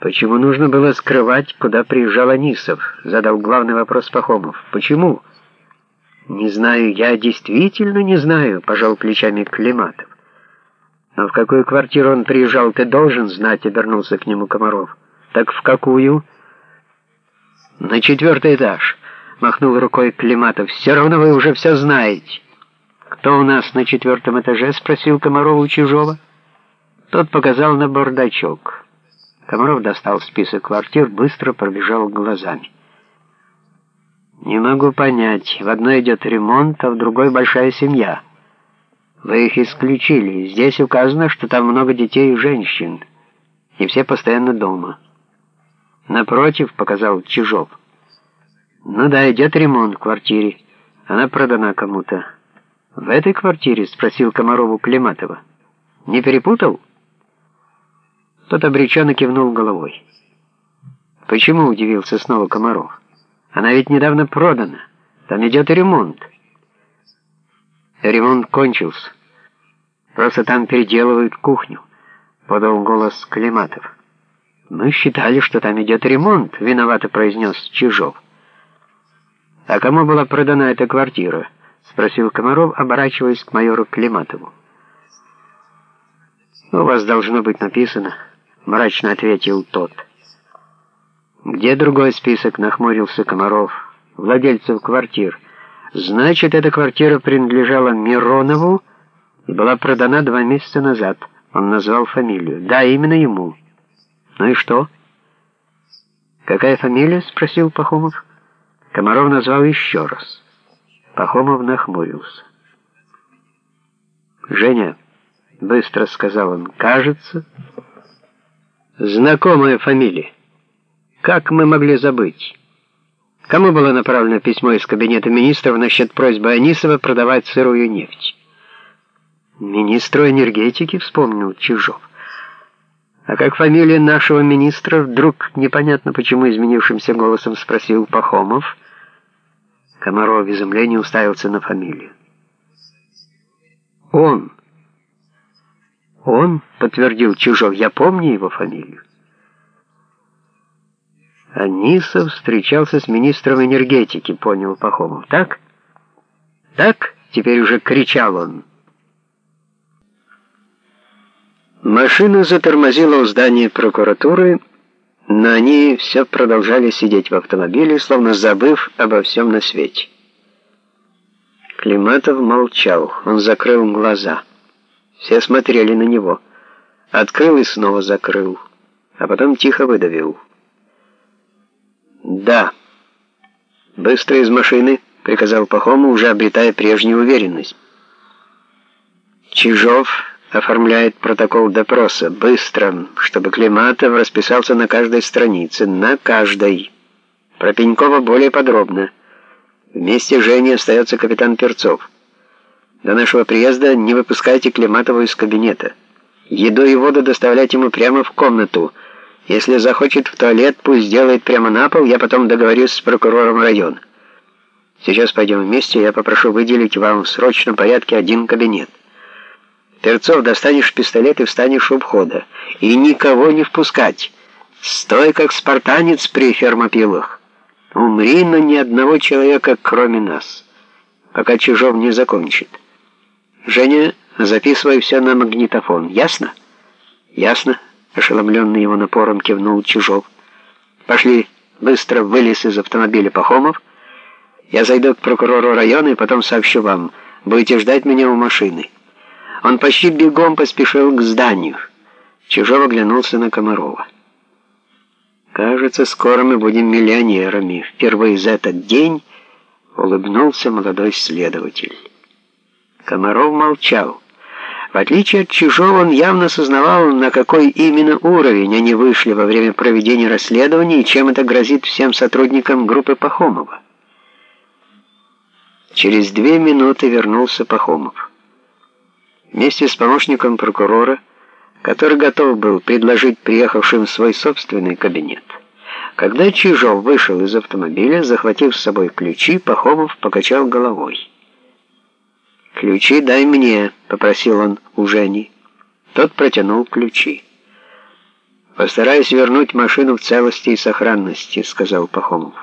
Почему нужно было скрывать, куда приезжал Анисов? Задал главный вопрос Пахомов. Почему? Не знаю, я действительно не знаю, пожал плечами Климатов. Но в какую квартиру он приезжал, ты должен знать, обернулся к нему Комаров. Так в какую? На четвертый этаж, махнул рукой Климатов. Все равно вы уже все знаете. Кто у нас на четвертом этаже? спросил Комаров у Чужого. Тот показал на бардачок. Комаров достал список квартир, быстро пробежал глазами. «Не могу понять. В одной идет ремонт, а в другой большая семья. Вы их исключили. Здесь указано, что там много детей и женщин, и все постоянно дома». «Напротив», — показал Чижов. «Ну да, идет ремонт в квартире. Она продана кому-то». «В этой квартире?» — спросил Комарову Климатова. «Не перепутал?» Тот обреченно кивнул головой. «Почему?» — удивился снова Комаров. «Она ведь недавно продана. Там идет ремонт». «Ремонт кончился. Просто там переделывают кухню», — подал голос Климатов. «Мы считали, что там идет ремонт», — виновато произнес Чижов. «А кому была продана эта квартира?» — спросил Комаров, оборачиваясь к майору Климатову. «У вас должно быть написано...» мрачно ответил тот. «Где другой список?» — нахмурился Комаров. «Владельцев квартир. Значит, эта квартира принадлежала Миронову и была продана два месяца назад. Он назвал фамилию. Да, именно ему. Ну и что?» «Какая фамилия?» — спросил Пахомов. Комаров назвал еще раз. Пахомов нахмурился. «Женя», — быстро сказал он, — «кажется...» Знакомая фамилия. Как мы могли забыть? Кому было направлено письмо из кабинета министров насчет просьбы Анисова продавать сырую нефть? Министру энергетики, вспомнил Чижов. А как фамилия нашего министра, вдруг непонятно почему изменившимся голосом спросил Пахомов. Комаров в изумлении уставился на фамилию. Он. «Он?» — подтвердил Чужов. «Я помню его фамилию». Анисов встречался с министром энергетики, понял Пахомов. «Так?» «Так?» — теперь уже кричал он. Машина затормозила у здания прокуратуры, но они все продолжали сидеть в автомобиле, словно забыв обо всем на свете. Климатов молчал, он закрыл глаза. Все смотрели на него. Открыл и снова закрыл, а потом тихо выдавил. «Да». «Быстро из машины», — приказал Пахому, уже обретая прежнюю уверенность. Чижов оформляет протокол допроса. Быстро, чтобы Климатов расписался на каждой странице. На каждой. Про Пенькова более подробно. Вместе с Женей остается капитан Перцов. До нашего приезда не выпускайте Климатова из кабинета. Еду и воду доставлять ему прямо в комнату. Если захочет в туалет, пусть сделает прямо на пол, я потом договорюсь с прокурором района. Сейчас пойдем вместе, я попрошу выделить вам в срочном порядке один кабинет. Перцов, достанешь пистолет и встанешь у входа. И никого не впускать. Стой, как спартанец при фермопилах. Умри, но ни одного человека, кроме нас, пока Чижов не закончит. «Женя, записывай все на магнитофон. Ясно?» «Ясно», — ошеломленный его напором кивнул Чужов. «Пошли, быстро вылез из автомобиля Пахомов. Я зайду к прокурору района и потом сообщу вам. Будете ждать меня у машины». Он почти бегом поспешил к зданию. Чужов оглянулся на Комарова. «Кажется, скоро мы будем миллионерами. Впервые за этот день...» улыбнулся молодой следователь. Комаров молчал. В отличие от Чужого, он явно сознавал, на какой именно уровень они вышли во время проведения расследования и чем это грозит всем сотрудникам группы Пахомова. Через две минуты вернулся Пахомов. Вместе с помощником прокурора, который готов был предложить приехавшим свой собственный кабинет. Когда Чижов вышел из автомобиля, захватив с собой ключи, Пахомов покачал головой. «Ключи дай мне», — попросил он у Жени. Тот протянул ключи. «Постараюсь вернуть машину в целости и сохранности», — сказал Пахомов.